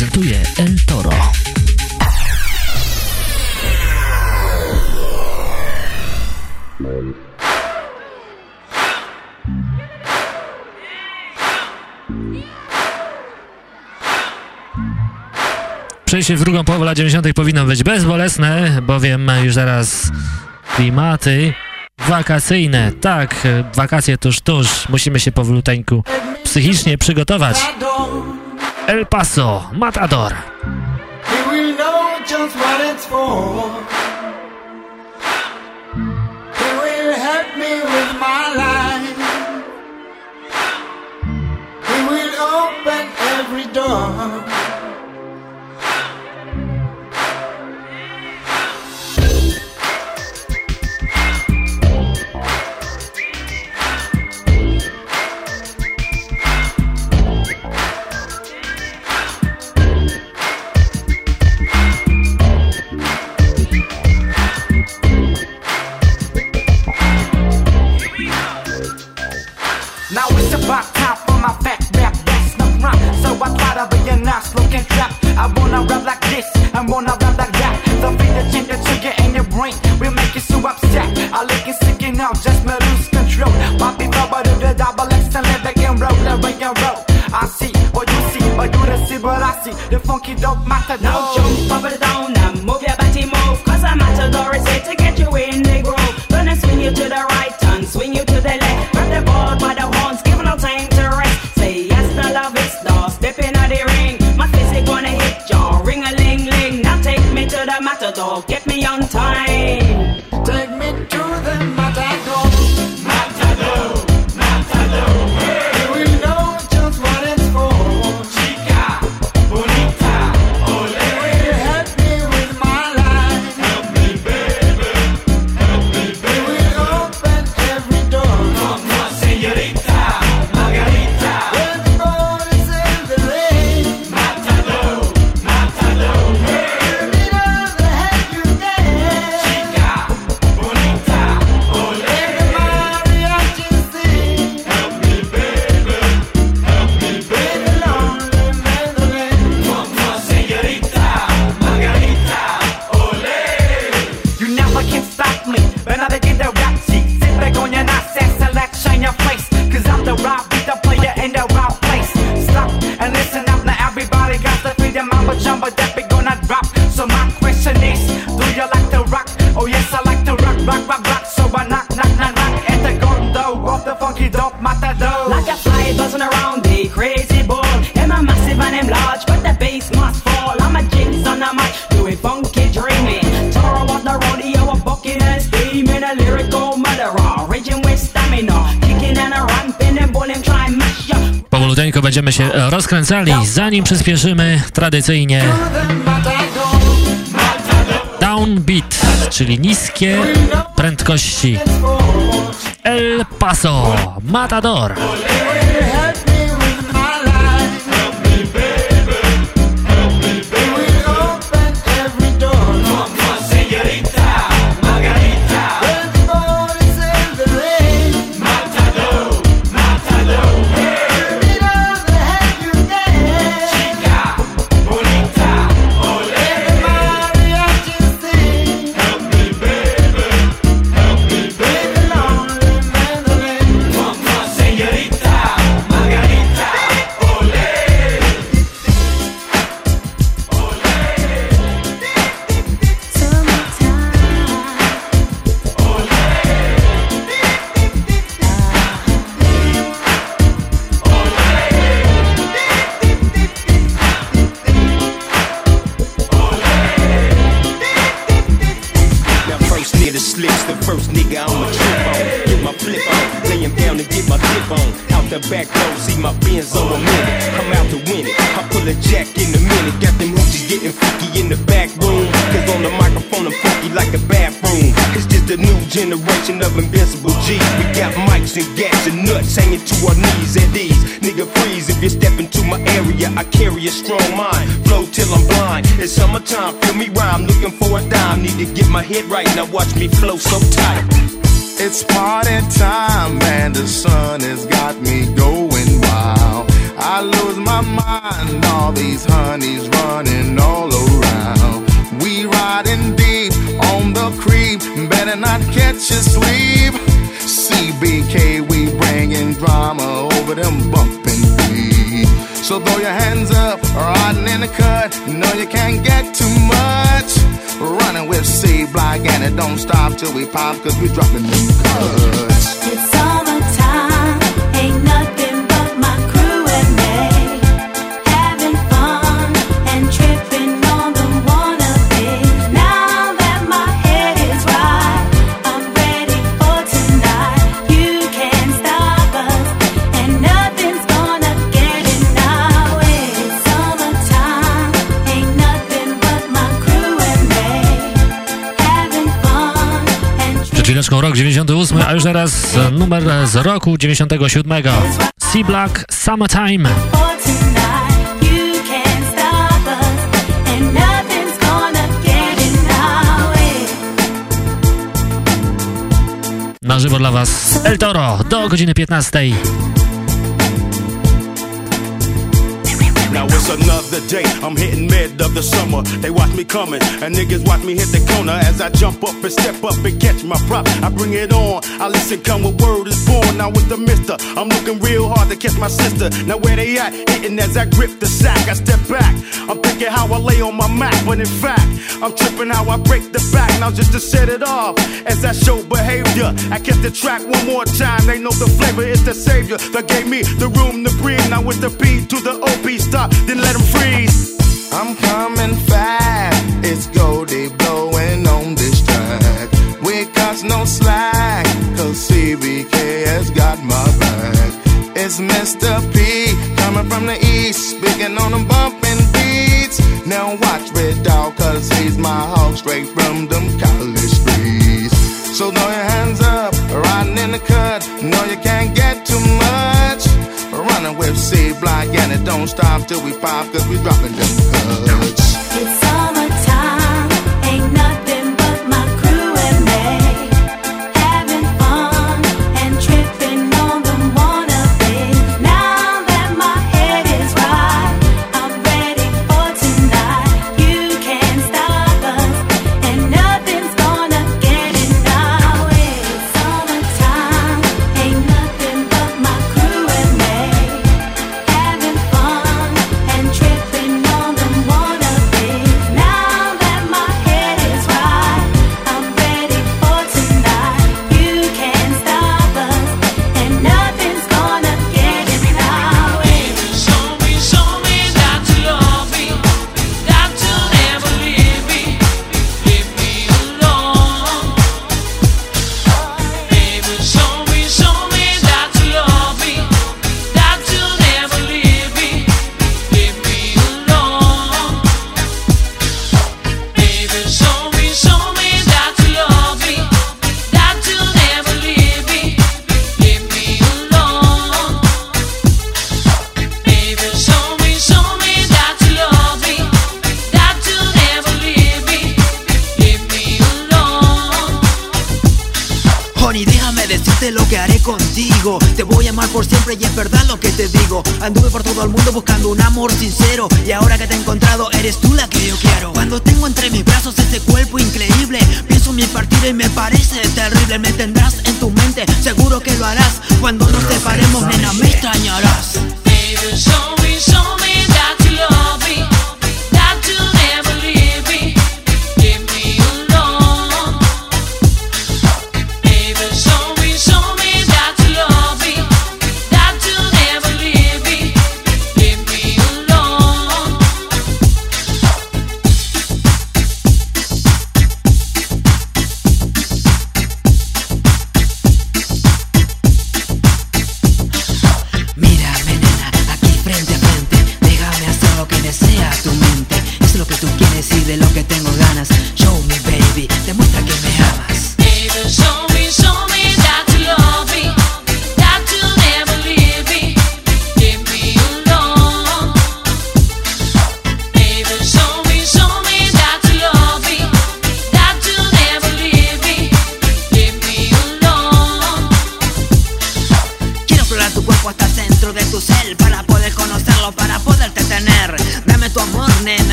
prezentuje El Toro. Przejście w drugą połowę lat 90. powinno być bezbolesne, bowiem już zaraz klimaty wakacyjne. Tak, wakacje tuż, tuż. Musimy się powoluteńku psychicznie przygotować. El Paso, Matador. We will know just what it's for. It will help me with my life. It will open every door. of a nice looking trap. I wanna rap like this, I wanna rap like that. The feed the chin, the trigger in your brain. We make you so upset. I look sick and out, just me lose control. Poppy it over to the double X and let the game roll, let the game roll. I see what you see, but you don't see what I see. The funky dope matter, no. No jump, pop it down, now move your body, move. Cause I'm at the door, it's it again. zanim przyspieszymy tradycyjnie downbeat, czyli niskie prędkości. El Paso, Matador. 98, a już teraz numer z roku 97. C Black Summertime. Na żywo dla Was El Toro do godziny 15. Another day. I'm hitting mid of the summer. They watch me coming, and niggas watch me hit the corner as I jump up and step up and catch my prop. I bring it on. I listen, come with word is born. Now with the mister, I'm looking real hard to catch my sister. Now where they at? Hitting as I grip the sack. I step back. I'm thinking how I lay on my Mac, but in fact, I'm tripping how I break the back. Now just to set it off, as I show behavior, I catch the track one more time. They know the flavor is the savior that gave me the room to breathe. Now with the P to the OP stop, then let them freeze. I'm coming fast. It's Goldie blowing on this track. We got no slack, cause CBK has got my back. It's Mr. P coming from the east, speaking on them bumping beats. Now watch Red Dog, cause he's my hog straight from them college streets. So throw your hands up, riding in the cut. No, you can't get. With C and it don't stop till we pop, cause we dropping them cuts.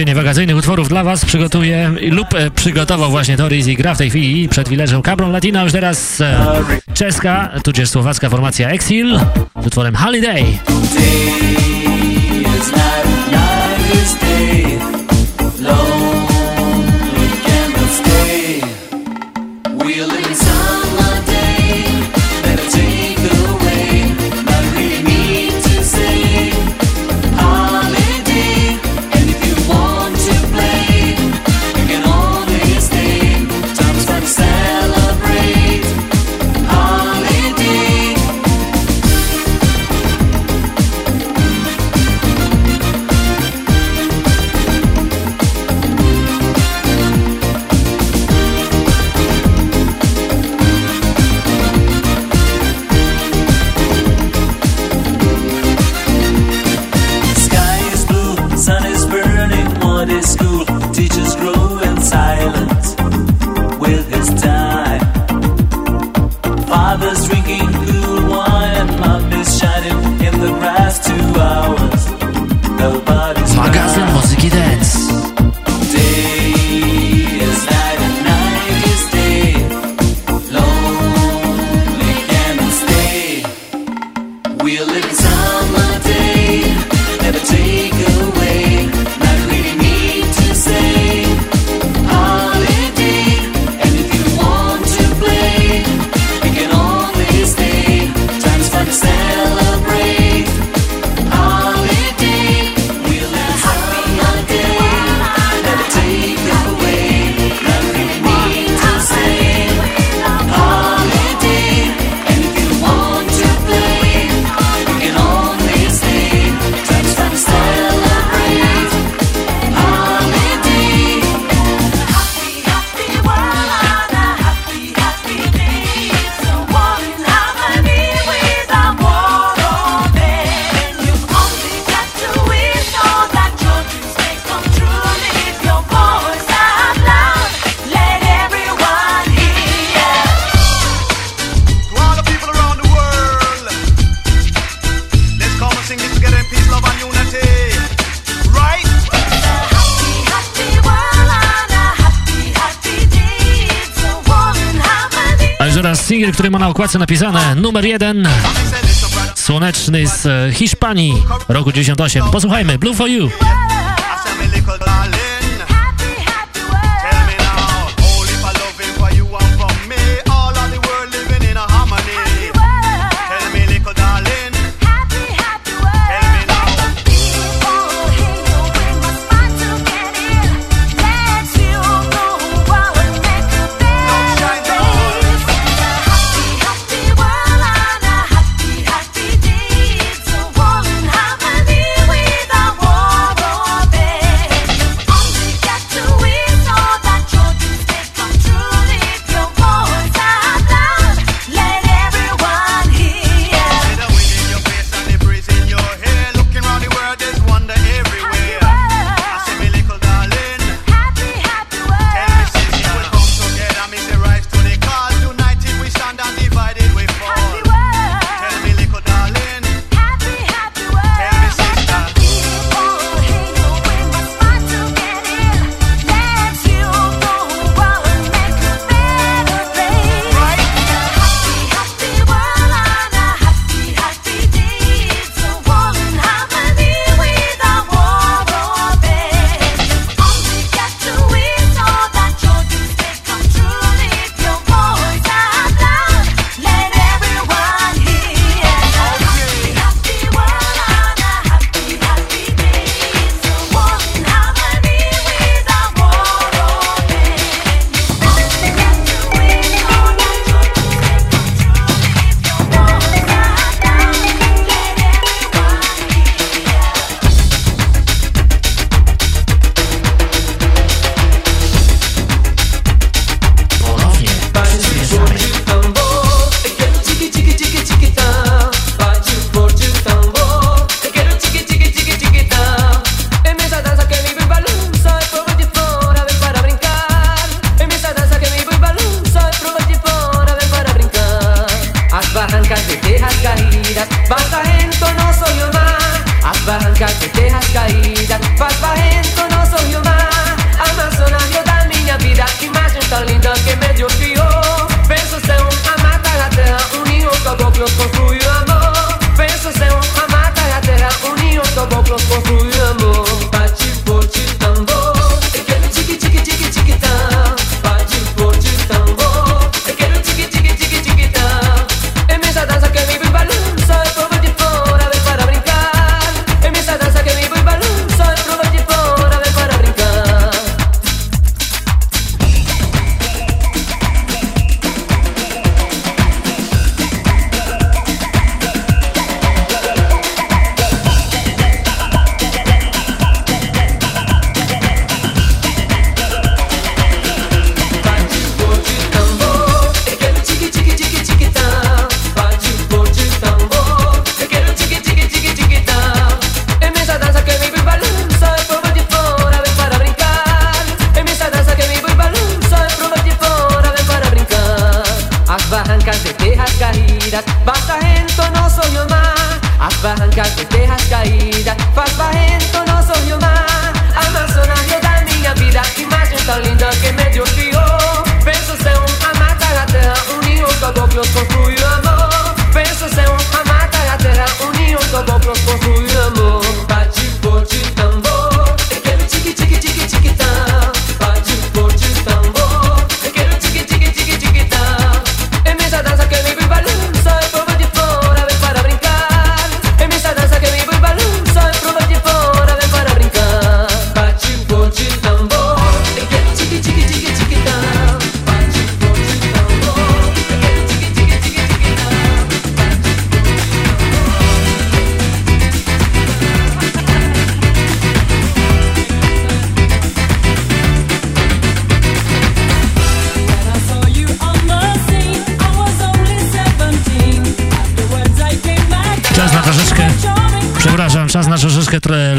zamówienie wakacyjnych utworów dla Was przygotuje lub e, przygotował właśnie Doris i gra w tej chwili przed wilerzem Cabron Latina, już teraz e, czeska, tudzież słowacka formacja Exil z utworem Holiday. który ma na okładce napisane numer jeden Słoneczny z e, Hiszpanii roku 98. Posłuchajmy, Blue for You.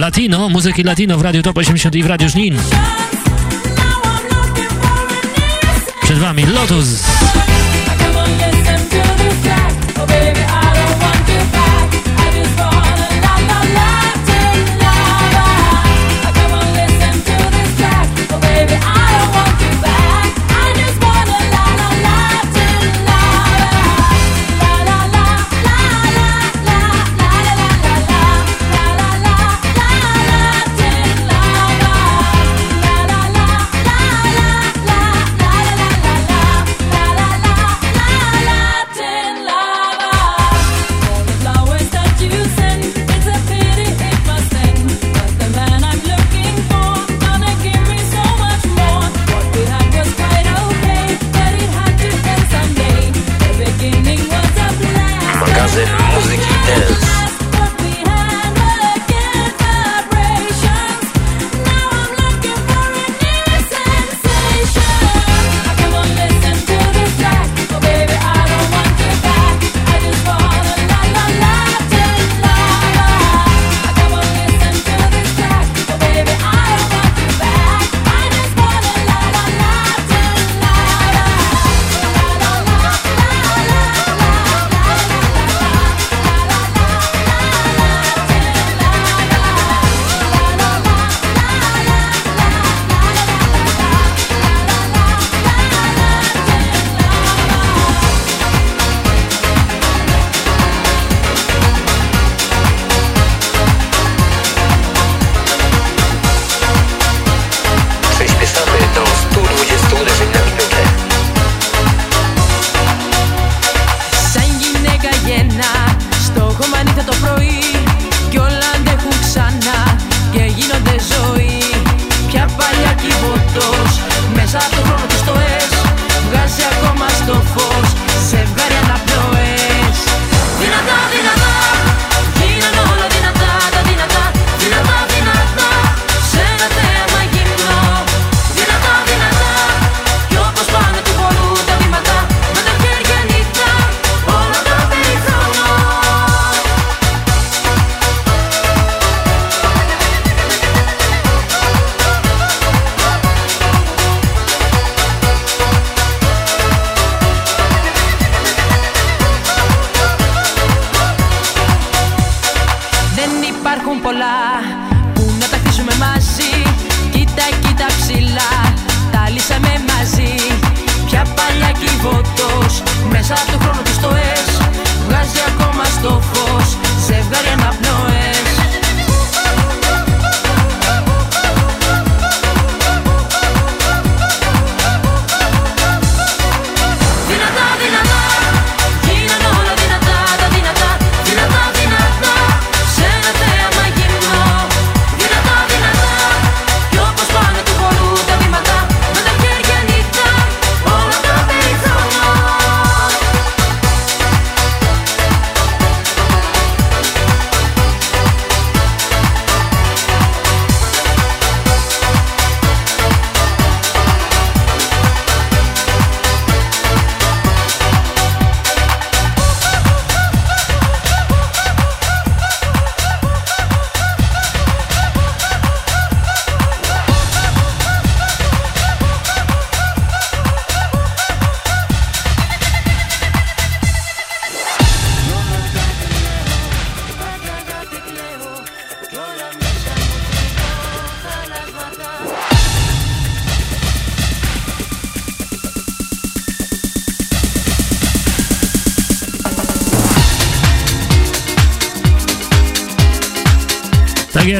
latino, muzyki latino w Radiu Top 80 i w Radiu Żnin. Przed Wami Lotus.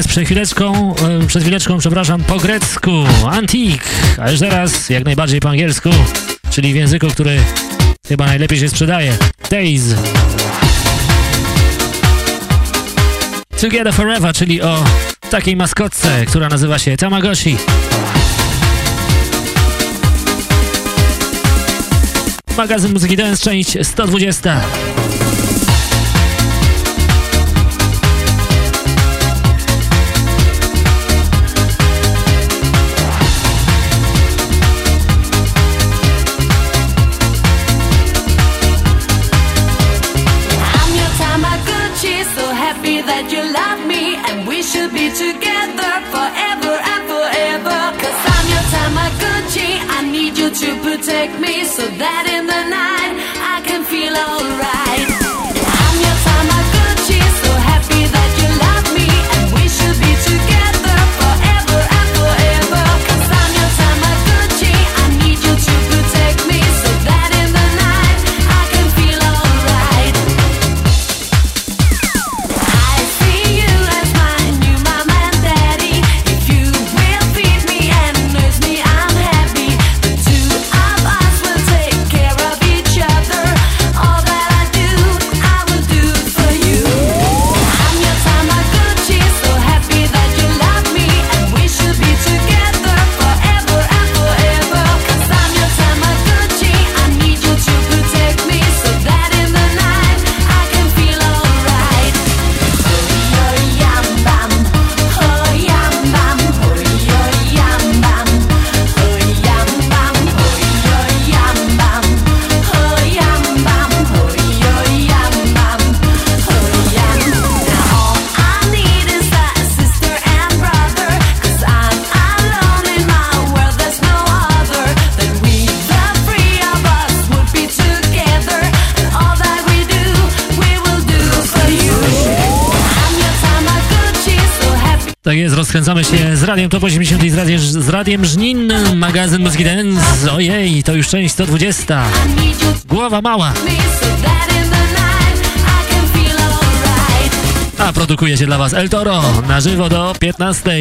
jest przed chwileczką, e, przed chwileczką, przepraszam, po grecku, antik, a już teraz jak najbardziej po angielsku, czyli w języku, który chyba najlepiej się sprzedaje, days. Together Forever, czyli o takiej maskotce, która nazywa się Tamagoshi. Magazyn Muzyki Dance, część 120. Radiem Top 80 i z Radiem, z radiem Żnin, magazyn Muzyki Dance. Ojej, to już część 120. Głowa mała. A produkuje się dla Was El Toro na żywo do 15.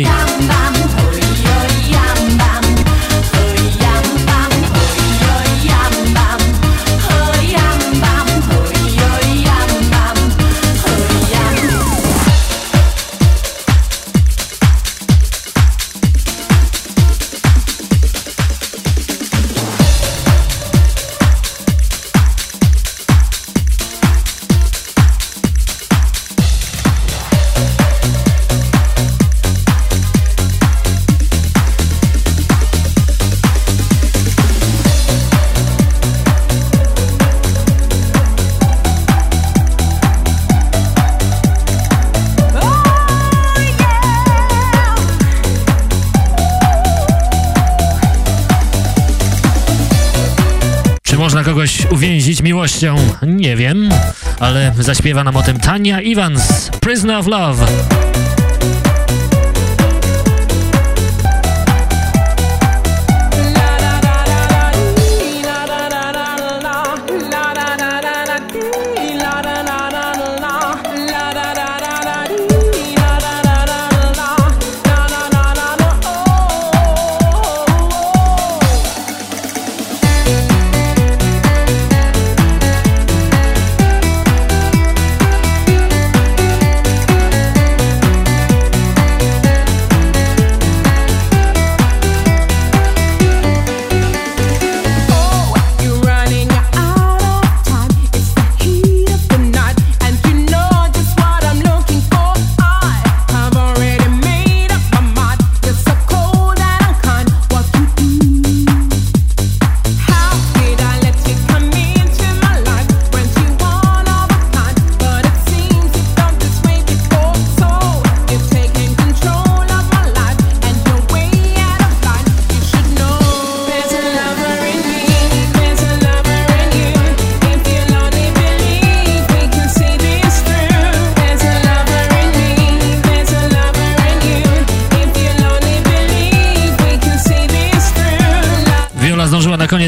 pewnością nie wiem, ale zaśpiewa nam o tym Tania Iwans, Prisoner of Love.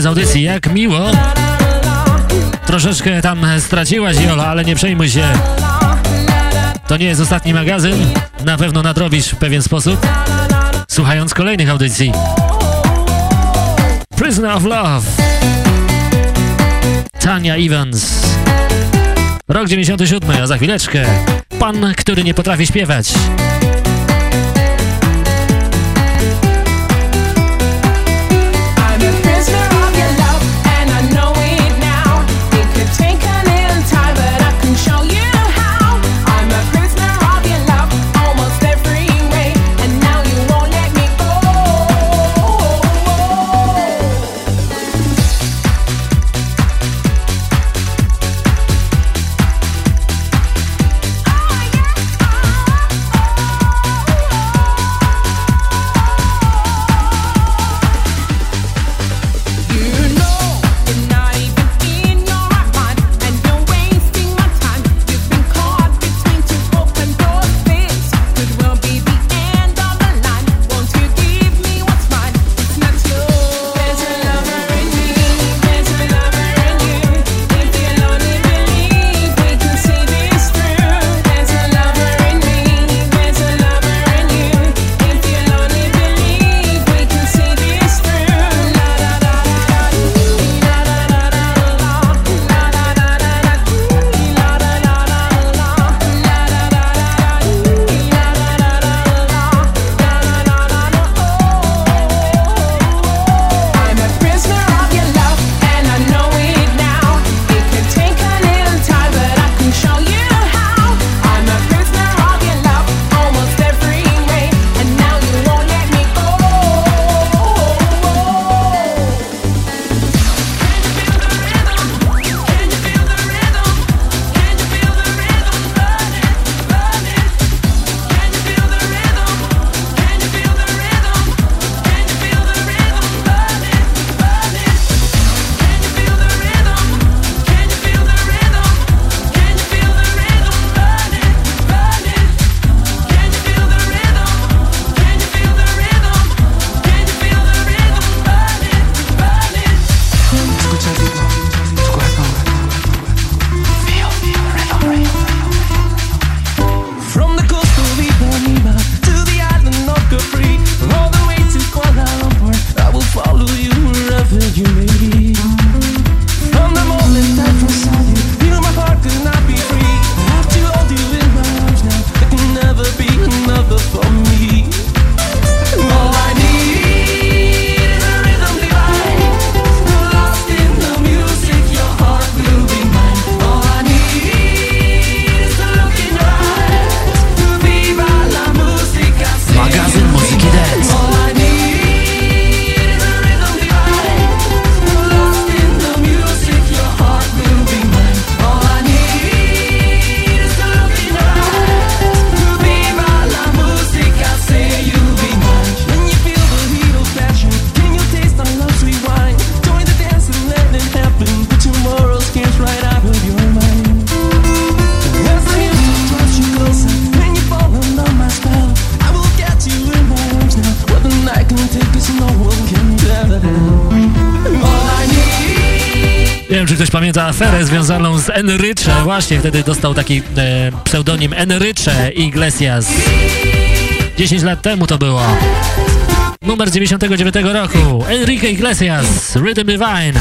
Audycji. Jak miło. Troszeczkę tam straciłaś, Jola, ale nie przejmuj się. To nie jest ostatni magazyn. Na pewno nadrobisz w pewien sposób, słuchając kolejnych audycji. Prisoner of Love. Tania Evans. Rok 97, a za chwileczkę pan, który nie potrafi śpiewać. Wiem, czy ktoś pamięta aferę związaną z Enriche. Właśnie wtedy dostał taki e, pseudonim Enriche Iglesias. 10 lat temu to było. Numer 99 roku. Enrique Iglesias, Rhythm Divine.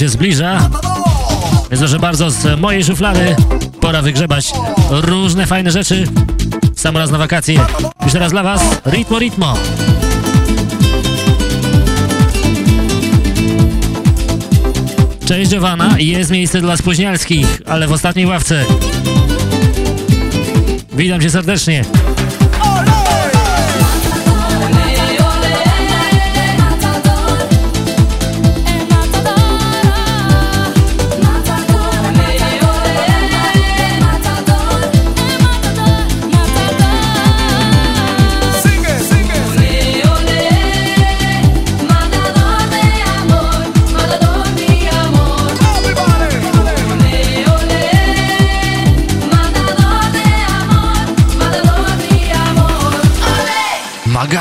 Się zbliża. Więc proszę bardzo, z mojej szuflady pora wygrzebać różne fajne rzeczy. Sam raz na wakacje. Już teraz dla Was Ritmo Ritmo. Cześć Giovanna, jest miejsce dla spóźnialskich, ale w ostatniej ławce. Witam Cię serdecznie.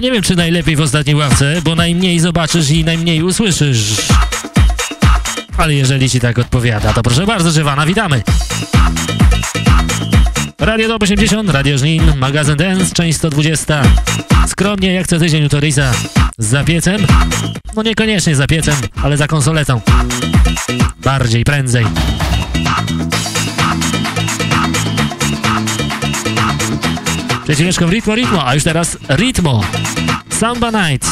Nie wiem, czy najlepiej w ostatniej ławce, bo najmniej zobaczysz i najmniej usłyszysz. Ale jeżeli ci tak odpowiada, to proszę bardzo, Żywana, witamy. Radio Top 80, Radio Żnin, magazyn Dance, część 120. Skromnie, jak co tydzień u Torisa. Za piecem? No niekoniecznie za piecem, ale za konsoletą. Bardziej, prędzej. Przeciwieżką Ritmo Ritmo, a już teraz Ritmo. Samba Night.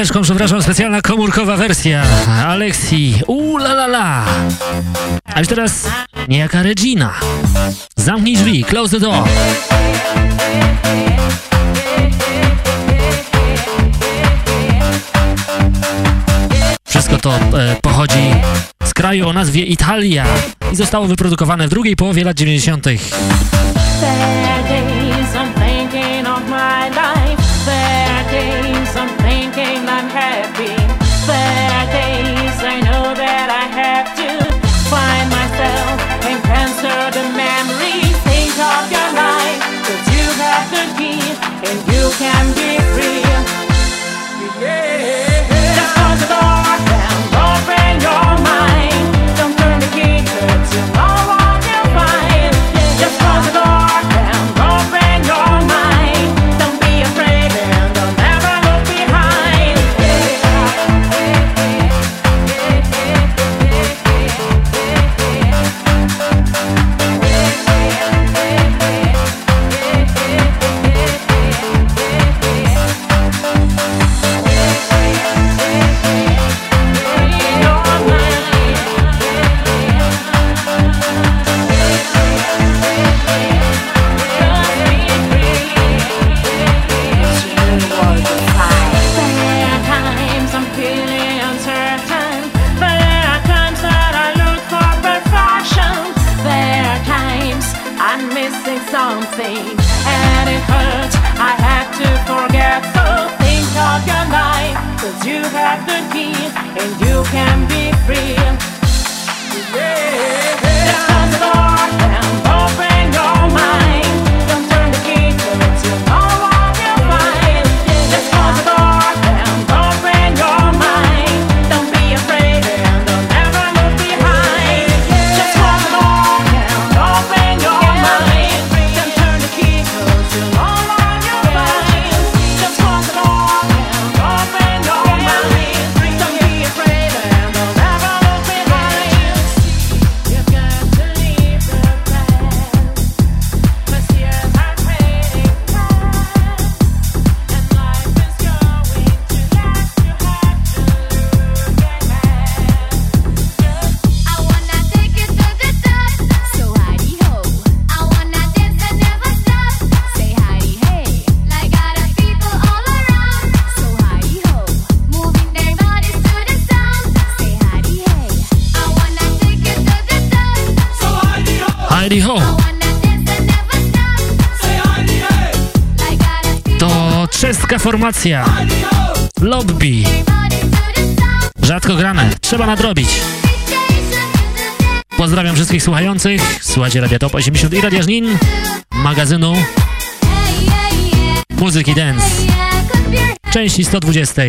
chwileczką, przepraszam, specjalna komórkowa wersja Aleksji. Ula la la. A już teraz niejaka Regina. Zamknij drzwi, close the door. Wszystko to e, pochodzi z kraju o nazwie Italia i zostało wyprodukowane w drugiej połowie lat 90. can't I'm missing something and it hurts. I had to forget. So think of your life, cause you have the key and you can be free. Yeah. Just start informacja. Lobby. Rzadko grane. Trzeba nadrobić. Pozdrawiam wszystkich słuchających. Słuchajcie Radia Top 80 i Radia Żnin, magazynu muzyki dance. Części 120.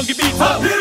funky beats. up.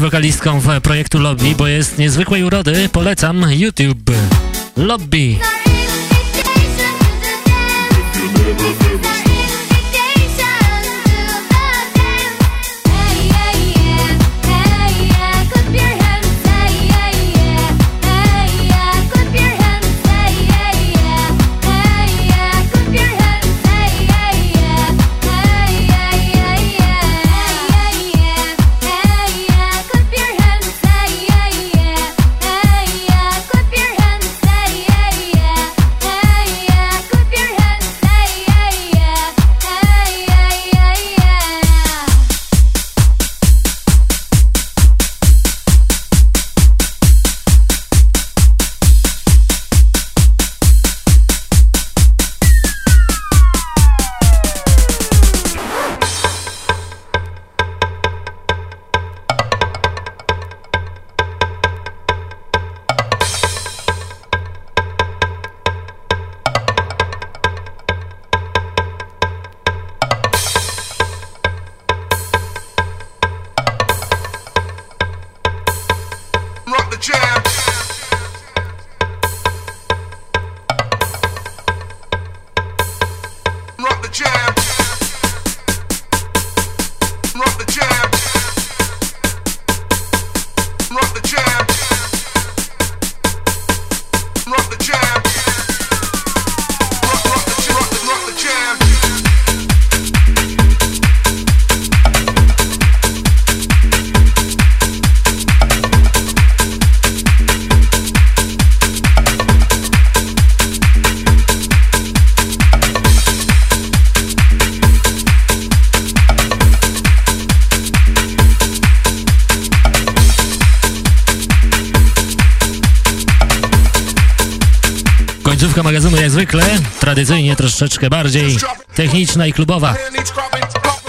wokalistką w projektu Lobby, bo jest niezwykłej urody. Polecam YouTube. Lobby. końcówka magazynu jak zwykle, tradycyjnie troszeczkę bardziej techniczna i klubowa.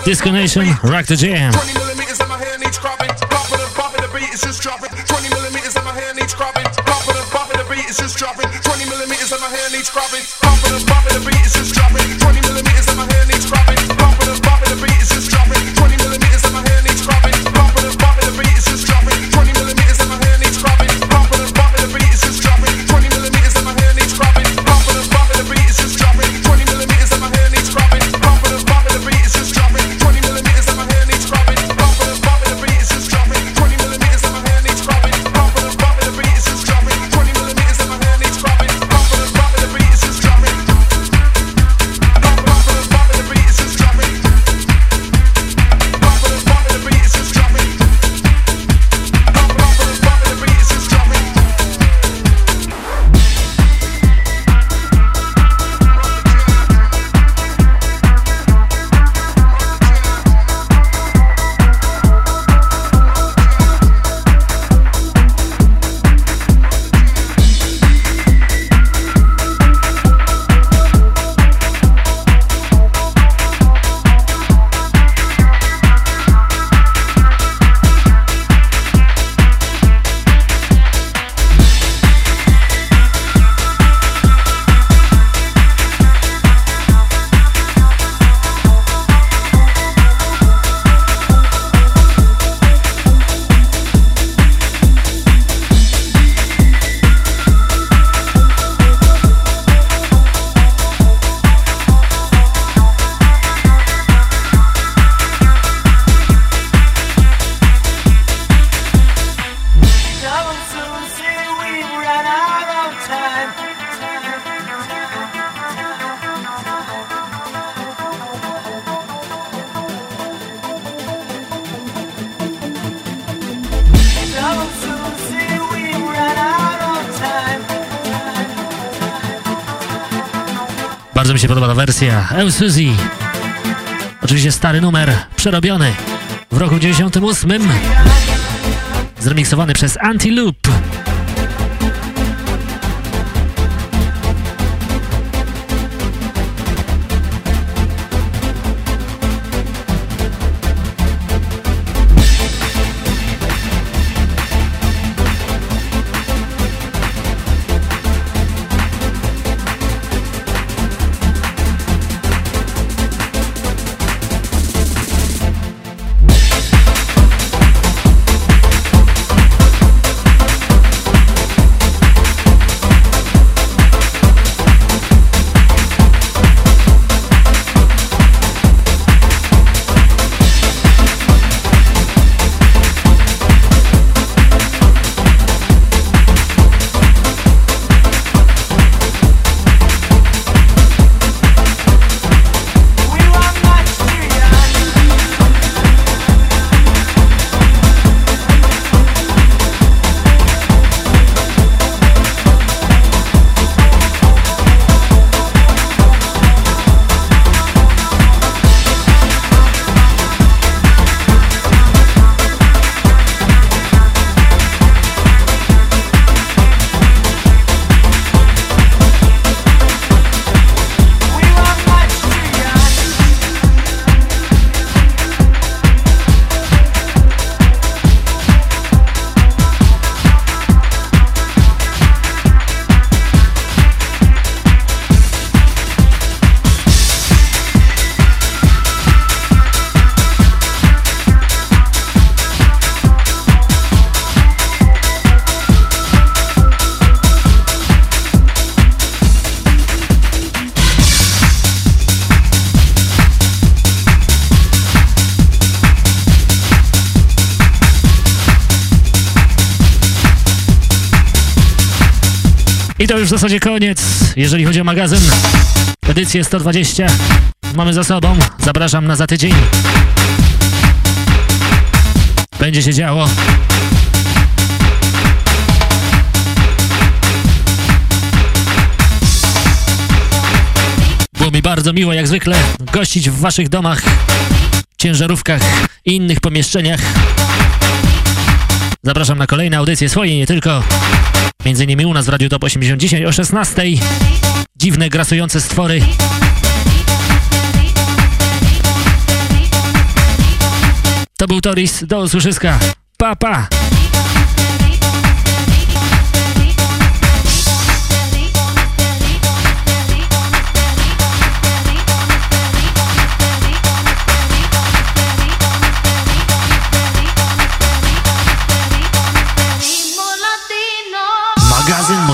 Disco Nation, Rock the Jam. It's just dropping 20 millimeters on my hand, each cropping. Francja, El Suzy. Oczywiście stary numer, przerobiony w roku 98. Zremiksowany przez Anti Loop. To już w zasadzie koniec, jeżeli chodzi o magazyn. Edycję 120 mamy za sobą. Zapraszam na za tydzień. Będzie się działo. Było mi bardzo miło, jak zwykle, gościć w waszych domach, ciężarówkach i innych pomieszczeniach. Zapraszam na kolejne audycje swoje, nie tylko. Między innymi u nas w Radiu Top 80 dzisiaj o 16. Dziwne, grasujące stwory. To był Toris, do usłyszyska. Pa, pa!